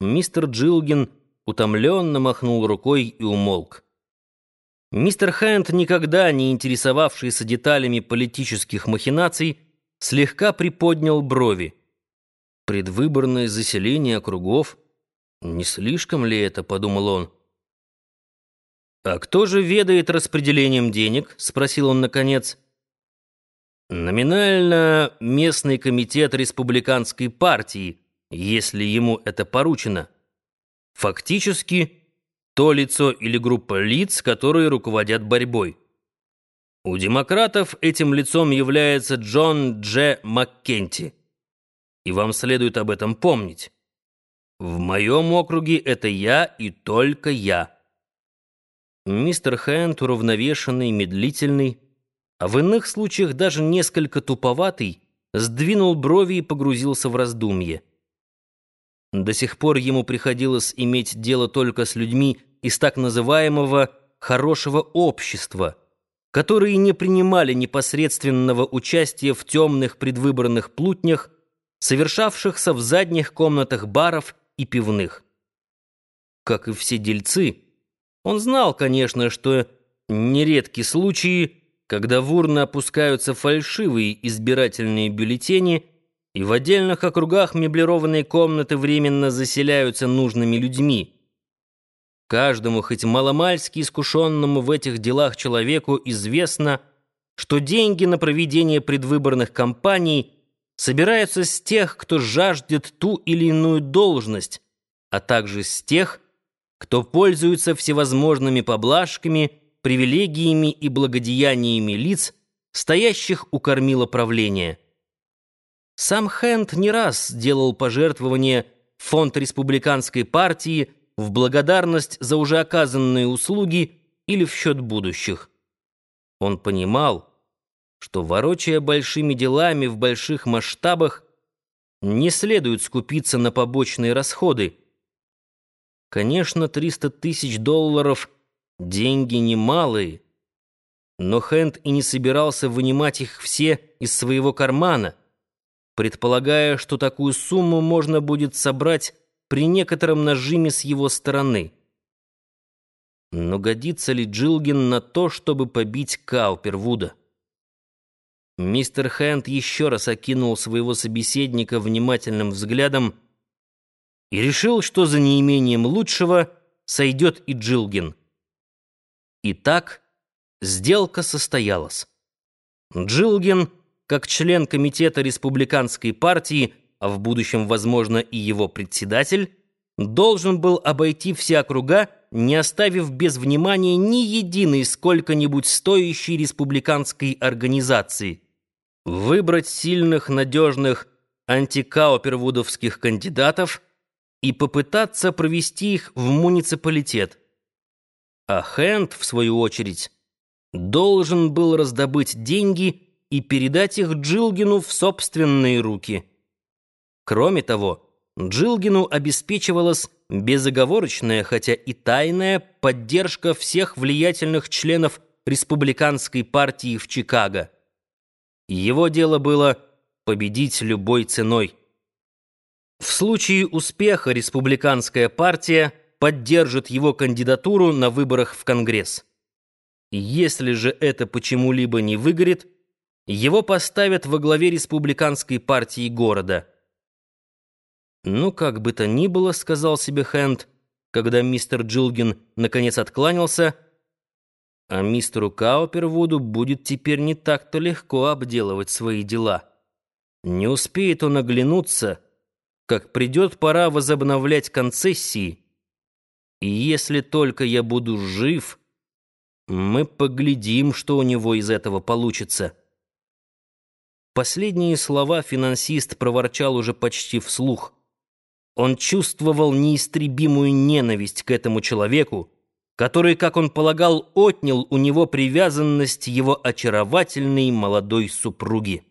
Мистер Джилгин утомленно махнул рукой и умолк. Мистер Хэнд, никогда не интересовавшийся деталями политических махинаций, слегка приподнял брови. Предвыборное заселение округов? Не слишком ли это, подумал он. «А кто же ведает распределением денег?» — спросил он наконец. «Номинально местный комитет республиканской партии», если ему это поручено. Фактически, то лицо или группа лиц, которые руководят борьбой. У демократов этим лицом является Джон Дж. Маккенти. И вам следует об этом помнить. В моем округе это я и только я. Мистер Хэнд уравновешенный, медлительный, а в иных случаях даже несколько туповатый, сдвинул брови и погрузился в раздумье. До сих пор ему приходилось иметь дело только с людьми из так называемого «хорошего общества», которые не принимали непосредственного участия в темных предвыборных плутнях, совершавшихся в задних комнатах баров и пивных. Как и все дельцы, он знал, конечно, что нередки случаи, когда в урны опускаются фальшивые избирательные бюллетени – и в отдельных округах меблированные комнаты временно заселяются нужными людьми. Каждому, хоть маломальски искушенному в этих делах человеку, известно, что деньги на проведение предвыборных кампаний собираются с тех, кто жаждет ту или иную должность, а также с тех, кто пользуется всевозможными поблажками, привилегиями и благодеяниями лиц, стоящих у кормила правления. Сам Хэнд не раз делал пожертвования в фонд республиканской партии в благодарность за уже оказанные услуги или в счет будущих. Он понимал, что, ворочая большими делами в больших масштабах, не следует скупиться на побочные расходы. Конечно, 300 тысяч долларов — деньги немалые, но Хэнд и не собирался вынимать их все из своего кармана — предполагая, что такую сумму можно будет собрать при некотором нажиме с его стороны. Но годится ли Джилгин на то, чтобы побить Каупервуда? Мистер Хэнд еще раз окинул своего собеседника внимательным взглядом и решил, что за неимением лучшего сойдет и Джилгин. Итак, сделка состоялась. Джилгин как член комитета республиканской партии, а в будущем, возможно, и его председатель, должен был обойти все округа, не оставив без внимания ни единой сколько-нибудь стоящей республиканской организации. Выбрать сильных, надежных антикаупервудовских кандидатов и попытаться провести их в муниципалитет. А Хэнд, в свою очередь, должен был раздобыть деньги и передать их Джилгину в собственные руки. Кроме того, Джилгину обеспечивалась безоговорочная, хотя и тайная, поддержка всех влиятельных членов республиканской партии в Чикаго. Его дело было победить любой ценой. В случае успеха республиканская партия поддержит его кандидатуру на выборах в Конгресс. Если же это почему-либо не выгорит, его поставят во главе республиканской партии города. «Ну, как бы то ни было», — сказал себе Хэнд, когда мистер Джилгин наконец откланялся, «а мистеру Каупервуду будет теперь не так-то легко обделывать свои дела. Не успеет он оглянуться, как придет пора возобновлять концессии. И если только я буду жив, мы поглядим, что у него из этого получится». Последние слова финансист проворчал уже почти вслух. Он чувствовал неистребимую ненависть к этому человеку, который, как он полагал, отнял у него привязанность его очаровательной молодой супруги.